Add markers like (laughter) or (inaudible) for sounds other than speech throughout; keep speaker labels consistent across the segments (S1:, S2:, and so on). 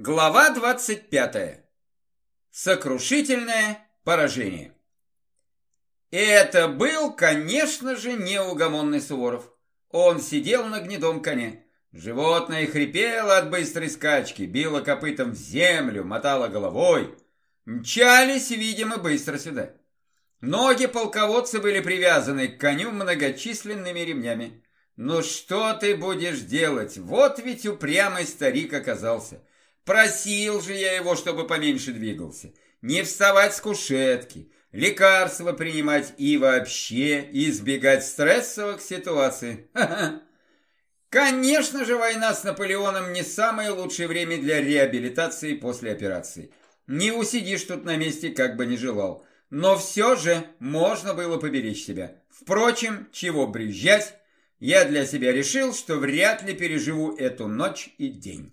S1: Глава 25. Сокрушительное поражение. Это был, конечно же, неугомонный Суворов. Он сидел на гнедом коне. Животное хрипело от быстрой скачки, било копытом в землю, мотало головой. Мчались, видимо, быстро сюда. Ноги полководца были привязаны к коню многочисленными ремнями. «Ну что ты будешь делать? Вот ведь упрямый старик оказался. Просил же я его, чтобы поменьше двигался. Не вставать с кушетки, лекарства принимать и вообще избегать стрессовых ситуаций. (laughs) Конечно же, война с Наполеоном не самое лучшее время для реабилитации после операции. Не усидишь тут на месте, как бы не желал. Но все же можно было поберечь себя. Впрочем, чего брюзжать, я для себя решил, что вряд ли переживу эту ночь и день.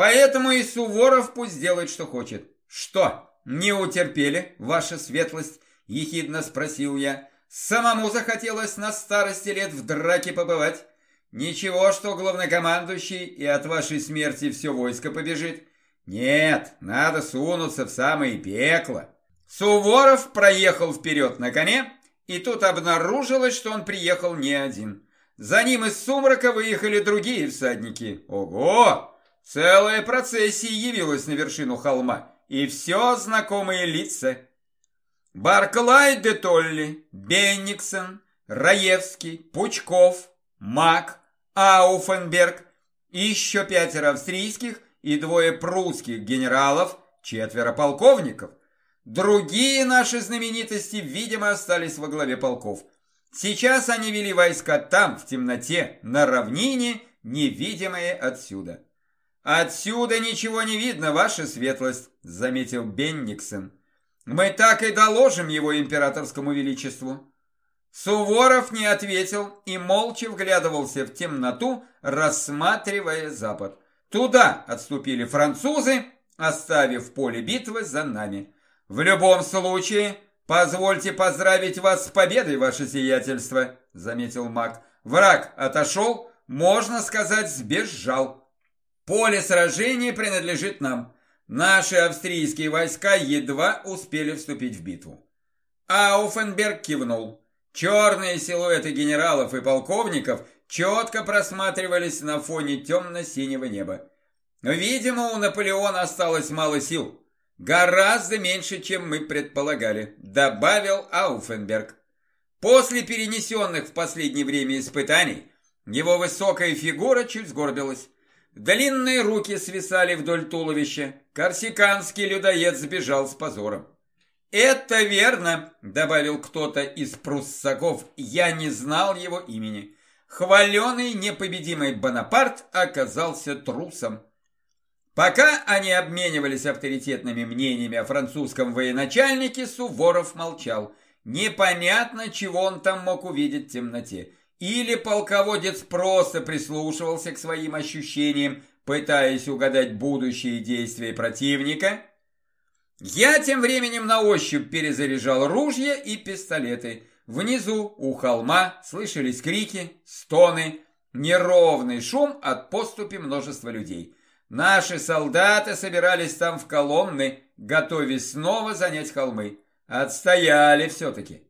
S1: Поэтому и Суворов пусть делает, что хочет. Что, не утерпели, ваша светлость? Ехидно спросил я. Самому захотелось на старости лет в драке побывать. Ничего, что главнокомандующий и от вашей смерти все войско побежит. Нет, надо сунуться в самое пекло. Суворов проехал вперед на коне, и тут обнаружилось, что он приехал не один. За ним из сумрака выехали другие всадники. Ого! Целая процессия явилась на вершину холма, и все знакомые лица. Барклай де Толли, Бенниксон, Раевский, Пучков, Мак, Ауфенберг, еще пятеро австрийских и двое прусских генералов, четверо полковников. Другие наши знаменитости, видимо, остались во главе полков. Сейчас они вели войска там, в темноте, на равнине, невидимые отсюда. «Отсюда ничего не видно, ваша светлость», — заметил Бенниксон. «Мы так и доложим его императорскому величеству». Суворов не ответил и молча вглядывался в темноту, рассматривая запад. Туда отступили французы, оставив поле битвы за нами. В любом случае, позвольте поздравить вас с победой, ваше сиятельство, заметил маг. Враг отошел, можно сказать, сбежал. Поле сражения принадлежит нам. Наши австрийские войска едва успели вступить в битву. Ауфенберг кивнул. Черные силуэты генералов и полковников четко просматривались на фоне темно-синего неба. Видимо, у Наполеона осталось мало сил. Гораздо меньше, чем мы предполагали, добавил Ауфенберг. После перенесенных в последнее время испытаний, его высокая фигура чуть сгорбилась. Длинные руки свисали вдоль туловища. Корсиканский людоед сбежал с позором. «Это верно», — добавил кто-то из пруссаков, я не знал его имени. Хваленый непобедимый Бонапарт оказался трусом. Пока они обменивались авторитетными мнениями о французском военачальнике, Суворов молчал. Непонятно, чего он там мог увидеть в темноте. Или полководец просто прислушивался к своим ощущениям, пытаясь угадать будущие действия противника. Я тем временем на ощупь перезаряжал ружья и пистолеты. Внизу, у холма, слышались крики, стоны, неровный шум от поступи множества людей. Наши солдаты собирались там в колонны, готовясь снова занять холмы. Отстояли все-таки.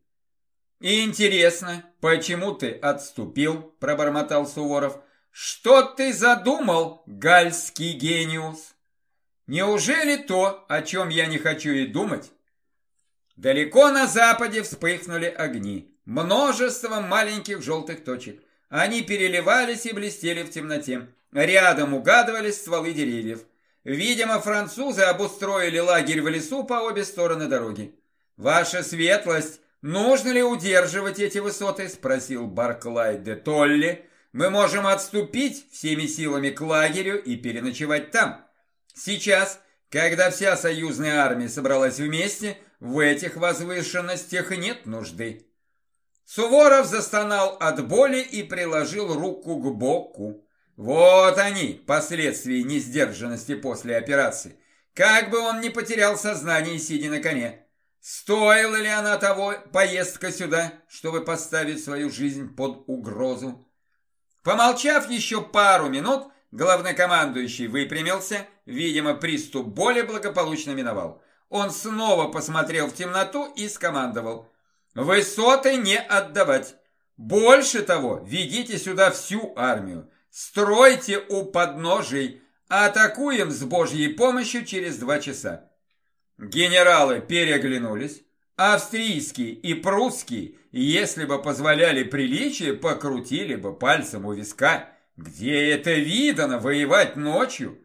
S1: Интересно, почему ты отступил, пробормотал Суворов. Что ты задумал, гальский гениус? Неужели то, о чем я не хочу и думать? Далеко на западе вспыхнули огни. Множество маленьких желтых точек. Они переливались и блестели в темноте. Рядом угадывались стволы деревьев. Видимо, французы обустроили лагерь в лесу по обе стороны дороги. Ваша светлость, «Нужно ли удерживать эти высоты?» – спросил Барклай де Толли. «Мы можем отступить всеми силами к лагерю и переночевать там. Сейчас, когда вся союзная армия собралась вместе, в этих возвышенностях нет нужды». Суворов застонал от боли и приложил руку к боку. Вот они, последствия несдержанности после операции. Как бы он не потерял сознание, сидя на коне. Стоила ли она того поездка сюда, чтобы поставить свою жизнь под угрозу? Помолчав еще пару минут, Главнокомандующий выпрямился, видимо, приступ боли благополучно миновал. Он снова посмотрел в темноту и скомандовал. «Высоты не отдавать! Больше того, ведите сюда всю армию! Стройте у подножий! Атакуем с Божьей помощью через два часа!» Генералы переглянулись. Австрийский и прусский, если бы позволяли приличие, покрутили бы пальцем у виска. Где это видано воевать ночью?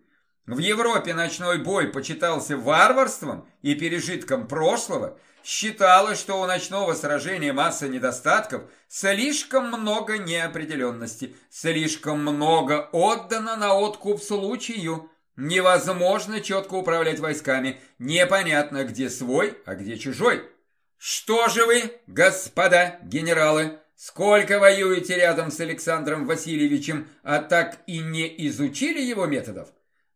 S1: В Европе ночной бой почитался варварством и пережитком прошлого. Считалось, что у ночного сражения масса недостатков, слишком много неопределенности, слишком много отдано на откуп случаю. Невозможно четко управлять войсками, непонятно, где свой, а где чужой. Что же вы, господа генералы, сколько воюете рядом с Александром Васильевичем, а так и не изучили его методов?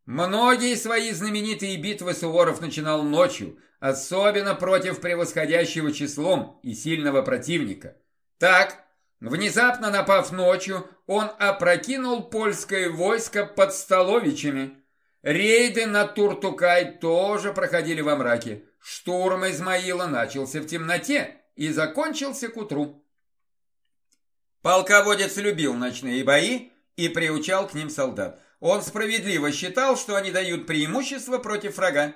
S1: Многие свои знаменитые битвы Суворов начинал ночью, особенно против превосходящего числом и сильного противника. Так, внезапно напав ночью, он опрокинул польское войско под Столовичами. Рейды на Туртукай тоже проходили во мраке. Штурм Измаила начался в темноте и закончился к утру. Полководец любил ночные бои и приучал к ним солдат. Он справедливо считал, что они дают преимущество против врага.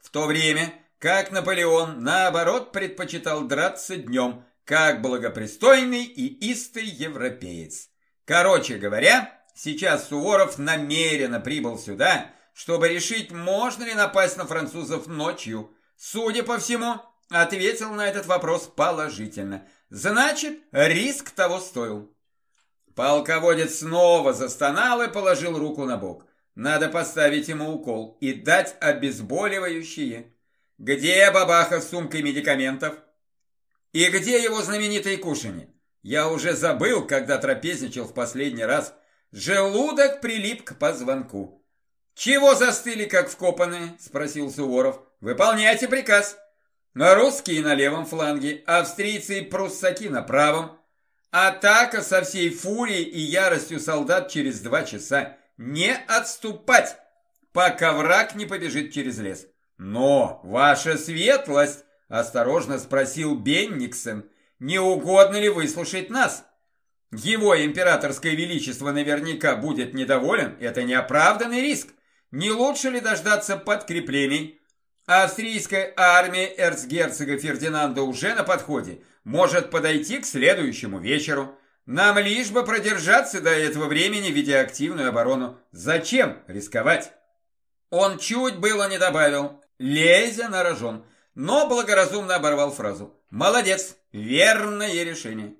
S1: В то время, как Наполеон, наоборот, предпочитал драться днем, как благопристойный и истый европеец. Короче говоря, сейчас Суворов намеренно прибыл сюда, чтобы решить, можно ли напасть на французов ночью. Судя по всему, ответил на этот вопрос положительно. Значит, риск того стоил. Полководец снова застонал и положил руку на бок. Надо поставить ему укол и дать обезболивающие. Где бабаха с сумкой медикаментов? И где его знаменитые кушанье? Я уже забыл, когда трапезничал в последний раз. Желудок прилип к позвонку. «Чего застыли, как вкопанные?» – спросил Суворов. «Выполняйте приказ». На русские на левом фланге, австрийцы и пруссаки на правом. Атака со всей фурией и яростью солдат через два часа. Не отступать, пока враг не побежит через лес. Но, ваша светлость, осторожно спросил Бенниксен, не угодно ли выслушать нас? Его императорское величество наверняка будет недоволен, это неоправданный риск. Не лучше ли дождаться подкреплений? Австрийская армия эрцгерцога Фердинанда уже на подходе – может подойти к следующему вечеру. Нам лишь бы продержаться до этого времени, ведя активную оборону. Зачем рисковать? Он чуть было не добавил, лезя на рожон, но благоразумно оборвал фразу. Молодец, верное решение.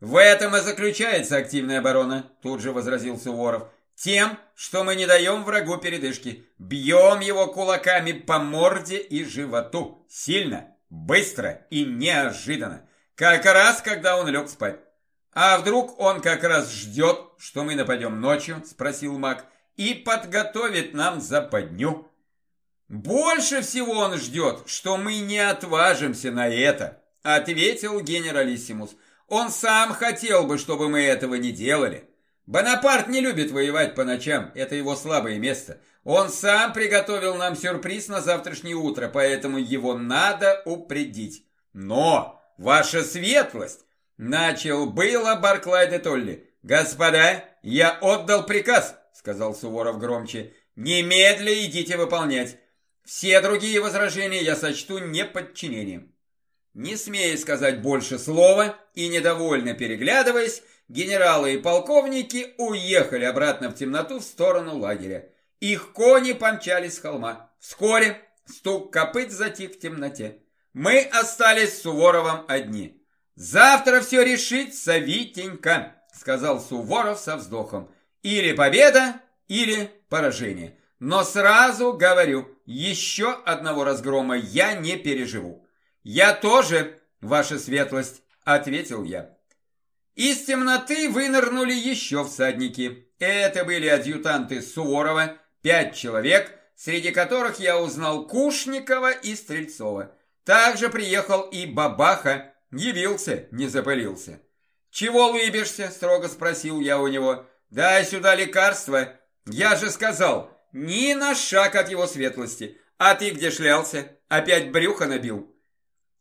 S1: В этом и заключается активная оборона, тут же возразил Суворов. Тем, что мы не даем врагу передышки, бьем его кулаками по морде и животу. Сильно, Быстро и неожиданно. Как раз, когда он лег спать. «А вдруг он как раз ждет, что мы нападем ночью?» – спросил маг. «И подготовит нам западню». «Больше всего он ждет, что мы не отважимся на это», – ответил генералиссимус. «Он сам хотел бы, чтобы мы этого не делали. Бонапарт не любит воевать по ночам, это его слабое место. Он сам приготовил нам сюрприз на завтрашнее утро, поэтому его надо упредить. Но, ваша светлость, начал было Барклай де Толли. Господа, я отдал приказ, сказал Суворов громче. Немедля идите выполнять. Все другие возражения я сочту неподчинением. Не смея сказать больше слова и недовольно переглядываясь, генералы и полковники уехали обратно в темноту в сторону лагеря. Их кони помчались с холма. Вскоре стук копыт затих в темноте. Мы остались с Суворовым одни. «Завтра все решит Савитенька», — сказал Суворов со вздохом. «Или победа, или поражение. Но сразу говорю, еще одного разгрома я не переживу». «Я тоже, ваша светлость», — ответил я. Из темноты вынырнули еще всадники. Это были адъютанты Суворова, Пять человек, среди которых я узнал Кушникова и Стрельцова. Также приехал и Бабаха, явился, не запылился. «Чего лыбишься?» – строго спросил я у него. Дай сюда лекарство. Я же сказал, ни на шаг от его светлости. А ты где шлялся? Опять брюхо набил?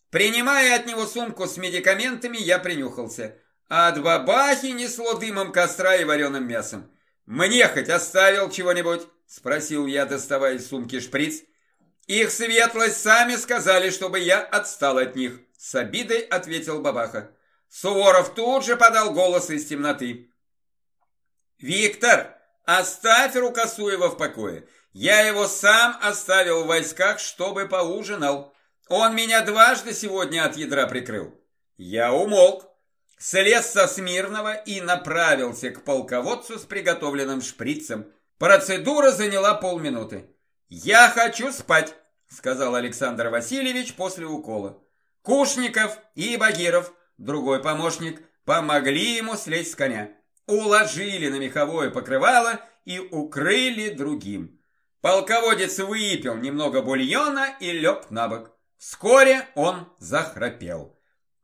S1: Принимая от него сумку с медикаментами, я принюхался. От бабахи несло дымом костра и вареным мясом. «Мне хоть оставил чего-нибудь?» – спросил я, доставая из сумки шприц. «Их светлость сами сказали, чтобы я отстал от них», – с обидой ответил бабаха. Суворов тут же подал голос из темноты. «Виктор, оставь Рукосуева в покое. Я его сам оставил в войсках, чтобы поужинал. Он меня дважды сегодня от ядра прикрыл». Я умолк, слез со Смирного и направился к полководцу с приготовленным шприцем. Процедура заняла полминуты. «Я хочу спать», — сказал Александр Васильевич после укола. Кушников и Багиров, другой помощник, помогли ему слезть с коня. Уложили на меховое покрывало и укрыли другим. Полководец выпил немного бульона и лег на бок. Вскоре он захрапел.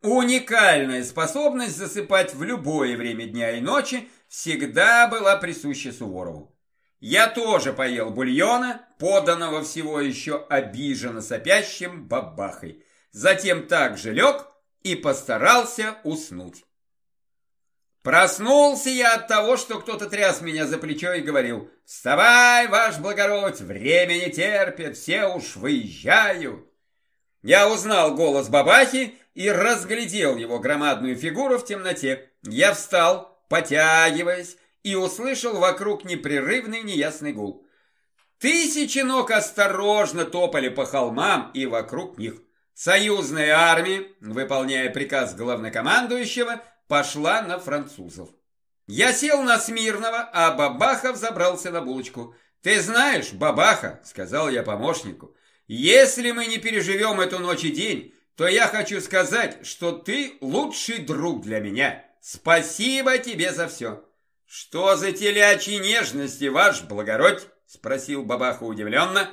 S1: Уникальная способность засыпать в любое время дня и ночи всегда была присуща Суворову. Я тоже поел бульона, поданного всего еще обиженно сопящим бабахой. Затем также лег и постарался уснуть. Проснулся я от того, что кто-то тряс меня за плечо и говорил «Вставай, ваш благородь, время не терпит, все уж выезжают». Я узнал голос бабахи и разглядел его громадную фигуру в темноте. Я встал, потягиваясь, и услышал вокруг непрерывный неясный гул. Тысячи ног осторожно топали по холмам и вокруг них. Союзная армия, выполняя приказ главнокомандующего, пошла на французов. Я сел на Смирного, а Бабахов забрался на булочку. «Ты знаешь, Бабаха», — сказал я помощнику, — «если мы не переживем эту ночь и день, то я хочу сказать, что ты лучший друг для меня. Спасибо тебе за все». «Что за телячьи нежности, ваш благородь?» — спросил бабаха удивленно.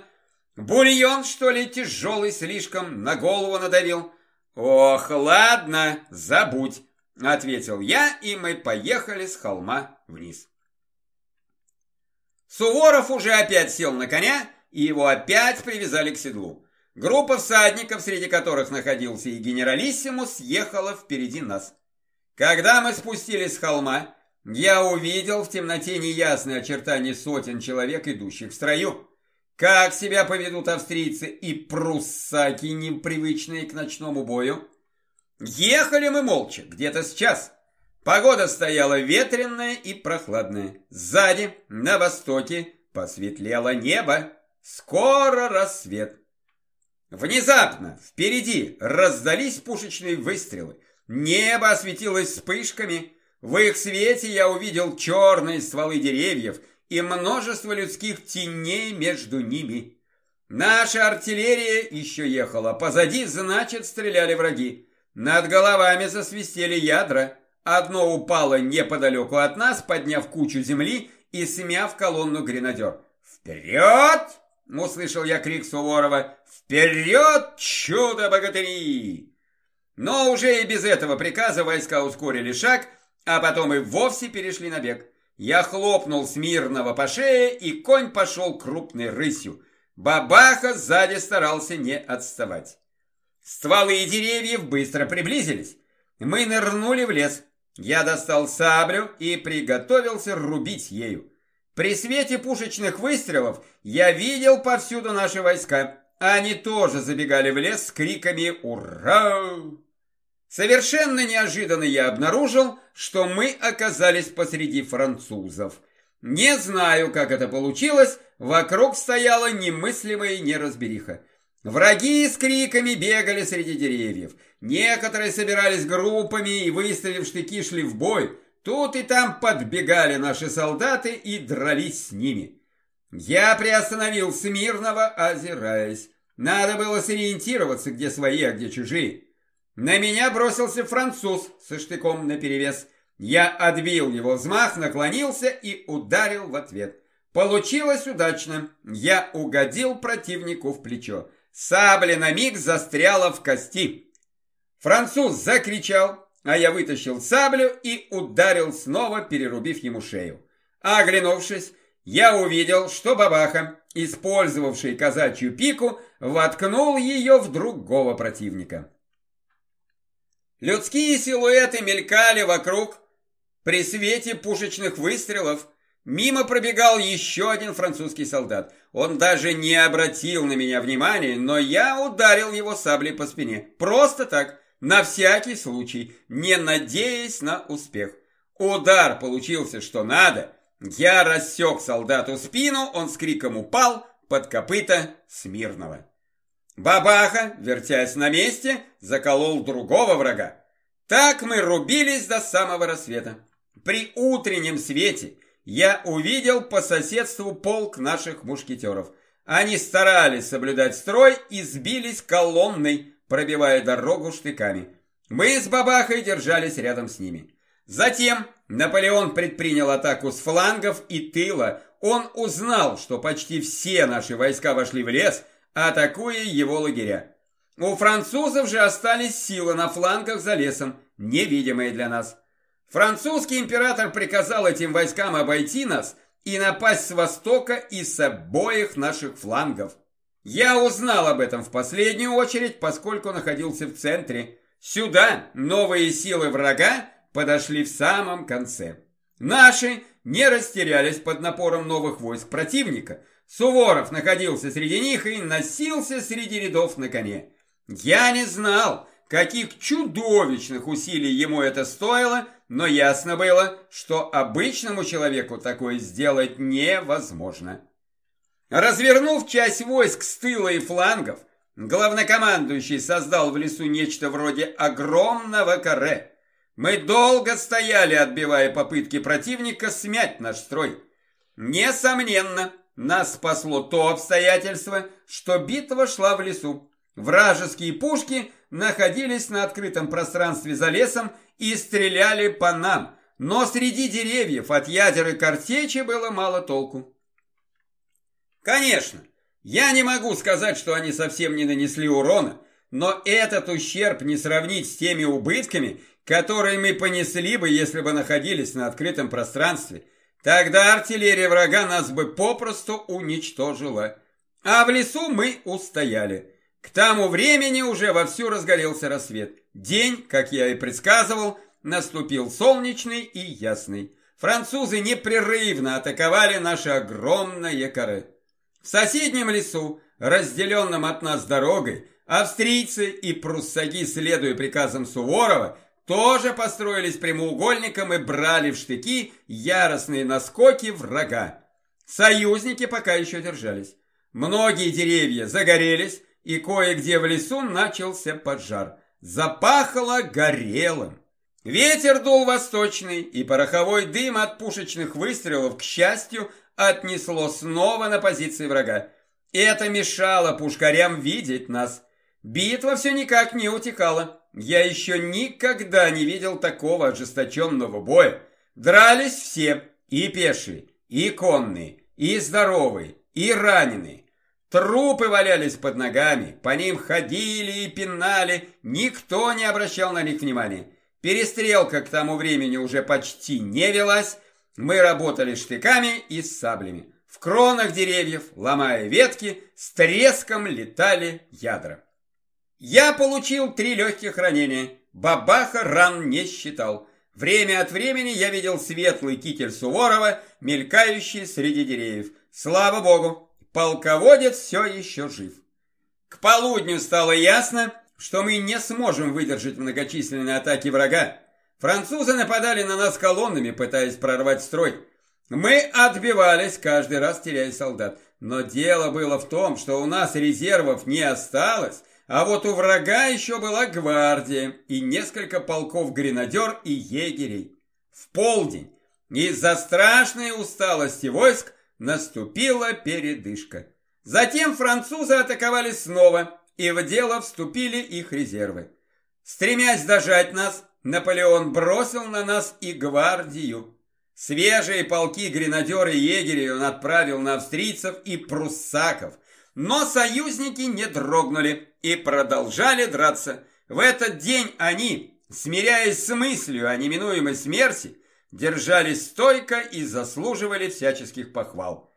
S1: «Бульон, что ли, тяжелый слишком, на голову надавил?» «Ох, ладно, забудь», — ответил я, и мы поехали с холма вниз. Суворов уже опять сел на коня, и его опять привязали к седлу. Группа всадников, среди которых находился и генералиссимус, ехала впереди нас. Когда мы спустились с холма, я увидел в темноте неясные очертания сотен человек, идущих в строю. Как себя поведут австрийцы и пруссаки, непривычные к ночному бою? Ехали мы молча, где-то с час. Погода стояла ветреная и прохладная. Сзади, на востоке, посветлело небо. Скоро рассвет. Внезапно впереди раздались пушечные выстрелы. Небо осветилось вспышками. В их свете я увидел черные стволы деревьев и множество людских теней между ними. Наша артиллерия еще ехала. Позади, значит, стреляли враги. Над головами засвистели ядра. Одно упало неподалеку от нас, подняв кучу земли и смяв колонну гренадер. «Вперед!» — услышал я крик Суворова. «Вперед, чудо-богатыри!» Но уже и без этого приказа войска ускорили шаг, а потом и вовсе перешли на бег. Я хлопнул смирного по шее, и конь пошел крупной рысью. Бабаха сзади старался не отставать. Стволы деревьев быстро приблизились. Мы нырнули в лес. Я достал саблю и приготовился рубить ею. При свете пушечных выстрелов я видел повсюду наши войска. Они тоже забегали в лес с криками «Ура!». Совершенно неожиданно я обнаружил, что мы оказались посреди французов. Не знаю, как это получилось, вокруг стояла немыслимая неразбериха. Враги с криками бегали среди деревьев. Некоторые собирались группами и, выставив штыки, шли в бой. Тут и там подбегали наши солдаты и дрались с ними. Я приостановил Смирного, озираясь. Надо было сориентироваться, где свои, а где чужие. На меня бросился француз со штыком наперевес. Я отбил его взмах, наклонился и ударил в ответ. Получилось удачно. Я угодил противнику в плечо. Сабля на миг застряла в кости. Француз закричал, а я вытащил саблю и ударил снова, перерубив ему шею. А оглянувшись, я увидел, что бабаха, использовавший казачью пику, воткнул ее в другого противника. Людские силуэты мелькали вокруг при свете пушечных выстрелов. Мимо пробегал еще один французский солдат. Он даже не обратил на меня внимания, но я ударил его саблей по спине. Просто так, на всякий случай, не надеясь на успех. Удар получился что надо. Я рассек солдату спину, он с криком упал под копыта Смирного. Бабаха, вертясь на месте, заколол другого врага. Так мы рубились до самого рассвета. При утреннем свете я увидел по соседству полк наших мушкетеров. Они старались соблюдать строй и сбились колонной, пробивая дорогу штыками. Мы с Бабахой держались рядом с ними. Затем Наполеон предпринял атаку с флангов и тыла. Он узнал, что почти все наши войска вошли в лес, атакуя его лагеря. У французов же остались силы на флангах за лесом, невидимые для нас. Французский император приказал этим войскам обойти нас и напасть с востока и с обоих наших флангов. Я узнал об этом в последнюю очередь, поскольку находился в центре. Сюда новые силы врага подошли в самом конце. Наши не растерялись под напором новых войск противника. Суворов находился среди них и носился среди рядов на коне. Я не знал, каких чудовищных усилий ему это стоило, но ясно было, что обычному человеку такое сделать невозможно. Развернув часть войск с тыла и флангов, главнокомандующий создал в лесу нечто вроде огромного каре. Мы долго стояли, отбивая попытки противника смять наш строй. Несомненно, нас спасло то обстоятельство, что битва шла в лесу. Вражеские пушки находились на открытом пространстве за лесом и стреляли по нам, но среди деревьев от ядер и картечи было мало толку. Конечно, я не могу сказать, что они совсем не нанесли урона, но этот ущерб не сравнить с теми убытками, которые мы понесли бы, если бы находились на открытом пространстве. Тогда артиллерия врага нас бы попросту уничтожила. А в лесу мы устояли. К тому времени уже вовсю разгорелся рассвет. День, как я и предсказывал, наступил солнечный и ясный. Французы непрерывно атаковали наше огромное каре. В соседнем лесу, разделенном от нас дорогой, австрийцы и пруссаки, следуя приказам Суворова, тоже построились прямоугольником и брали в штыки яростные наскоки врага. Союзники пока еще держались. Многие деревья загорелись, и кое-где в лесу начался поджар. Запахло горелым. Ветер дул восточный, и пороховой дым от пушечных выстрелов, к счастью, отнесло снова на позиции врага. Это мешало пушкарям видеть нас. Битва все никак не утекала. Я еще никогда не видел такого ожесточенного боя. Дрались все, и пешие, и конные, и здоровые, и раненые. Трупы валялись под ногами, по ним ходили и пинали, никто не обращал на них внимания. Перестрелка к тому времени уже почти не велась, мы работали штыками и саблями. В кронах деревьев, ломая ветки, с треском летали ядра. Я получил три легких ранения. Бабаха ран не считал. Время от времени я видел светлый китель Суворова, мелькающий среди деревьев. Слава богу, полководец все еще жив. К полудню стало ясно, что мы не сможем выдержать многочисленные атаки врага. Французы нападали на нас колоннами, пытаясь прорвать строй. Мы отбивались, каждый раз теряя солдат. Но дело было в том, что у нас резервов не осталось, а вот у врага еще была гвардия и несколько полков гренадер и егерей. В полдень из-за страшной усталости войск наступила передышка. Затем французы атаковали снова, и в дело вступили их резервы. Стремясь дожать нас, Наполеон бросил на нас и гвардию. Свежие полки гренадеры и егерей он отправил на австрийцев и пруссаков – но союзники не дрогнули и продолжали драться. В этот день они, смиряясь с мыслью о неминуемой смерти, держались стойко и заслуживали всяческих похвал.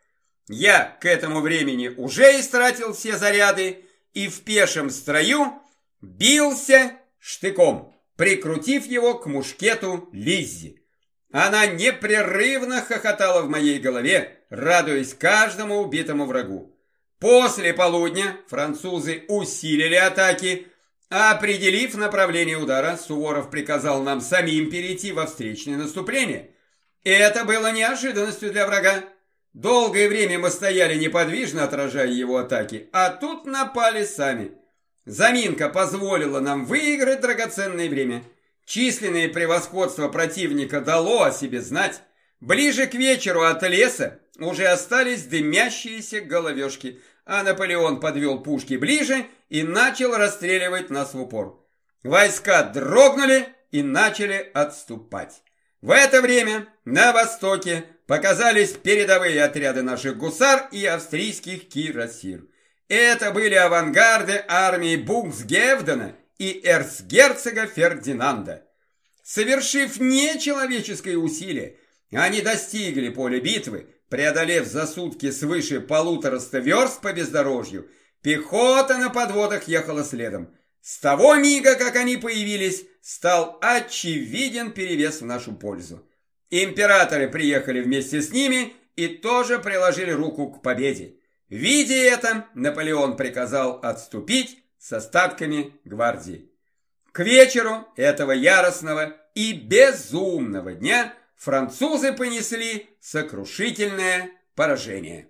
S1: Я к этому времени уже истратил все заряды и в пешем строю бился штыком, прикрутив его к мушкету Лиззи. Она непрерывно хохотала в моей голове, радуясь каждому убитому врагу. После полудня французы усилили атаки, определив направление удара, Суворов приказал нам самим перейти во встречное наступление. Это было неожиданностью для врага. Долгое время мы стояли неподвижно, отражая его атаки, а тут напали сами. Заминка позволила нам выиграть драгоценное время. Численное превосходство противника дало о себе знать. Ближе к вечеру от леса уже остались дымящиеся головешки, а Наполеон подвел пушки ближе и начал расстреливать нас в упор. Войска дрогнули и начали отступать. В это время на востоке показались передовые отряды наших гусар и австрийских кирасир. Это были авангарды армии Буксгевдена и эрцгерцога Фердинанда. Совершив нечеловеческое усилие, они достигли поля битвы, преодолев за сутки свыше полутораста верст по бездорожью. Пехота на подводах ехала следом. С того мига, как они появились, стал очевиден перевес в нашу пользу. Императоры приехали вместе с ними и тоже приложили руку к победе. Видя это, Наполеон приказал отступить с остатками гвардии. К вечеру этого яростного и безумного дня французы понесли сокрушительное поражение.